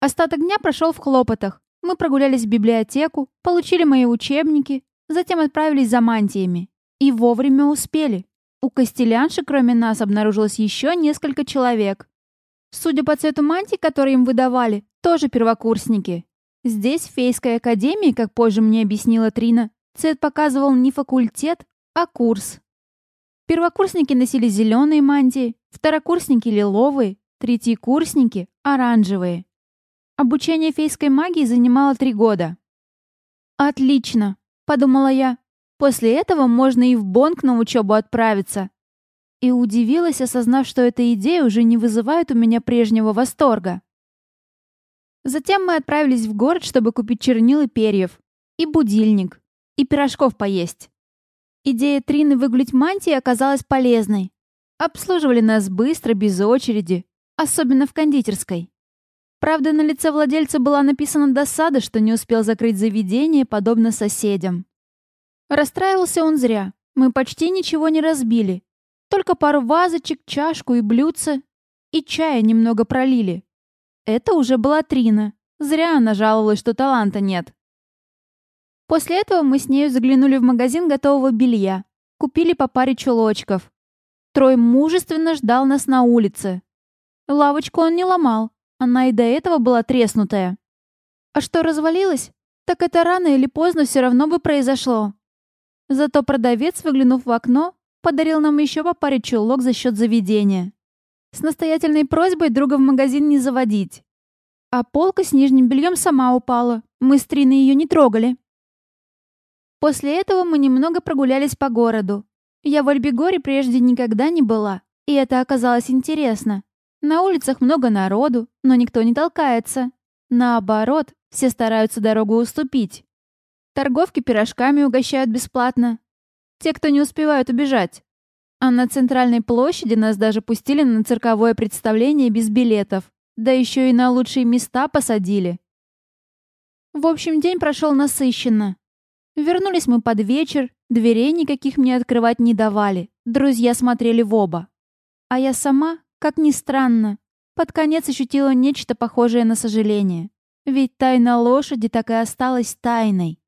Остаток дня прошел в хлопотах. Мы прогулялись в библиотеку, получили мои учебники, затем отправились за мантиями. И вовремя успели. У Костелянши, кроме нас, обнаружилось еще несколько человек. Судя по цвету мантий, которые им выдавали, тоже первокурсники. Здесь, в Фейской академии, как позже мне объяснила Трина, цвет показывал не факультет, а курс. Первокурсники носили зеленые мантии, второкурсники — лиловые, третьекурсники — оранжевые. Обучение фейской магии занимало три года. «Отлично», — подумала я. «После этого можно и в Бонг на учебу отправиться». И удивилась, осознав, что эта идея уже не вызывает у меня прежнего восторга. Затем мы отправились в город, чтобы купить чернил и перьев, и будильник, и пирожков поесть. Идея Трины выгулить мантии оказалась полезной. Обслуживали нас быстро, без очереди, особенно в кондитерской. Правда, на лице владельца была написана досада, что не успел закрыть заведение, подобно соседям. Расстраивался он зря. Мы почти ничего не разбили. Только пару вазочек, чашку и блюдце. И чая немного пролили. Это уже была Трина. Зря она жаловалась, что таланта нет. После этого мы с нею заглянули в магазин готового белья. Купили по паре чулочков. Трой мужественно ждал нас на улице. Лавочку он не ломал. Она и до этого была треснутая. А что развалилось? Так это рано или поздно все равно бы произошло. Зато продавец, выглянув в окно, подарил нам еще по паре чулок за счет заведения. С настоятельной просьбой друга в магазин не заводить. А полка с нижним бельем сама упала. Мы с Триной ее не трогали. После этого мы немного прогулялись по городу. Я в Альбегоре прежде никогда не была, и это оказалось интересно. На улицах много народу, но никто не толкается. Наоборот, все стараются дорогу уступить. Торговки пирожками угощают бесплатно. Те, кто не успевают убежать. А на центральной площади нас даже пустили на цирковое представление без билетов. Да еще и на лучшие места посадили. В общем, день прошел насыщенно. Вернулись мы под вечер, дверей никаких мне открывать не давали. Друзья смотрели в оба. А я сама как ни странно, под конец ощутила нечто похожее на сожаление. Ведь тайна лошади так и осталась тайной.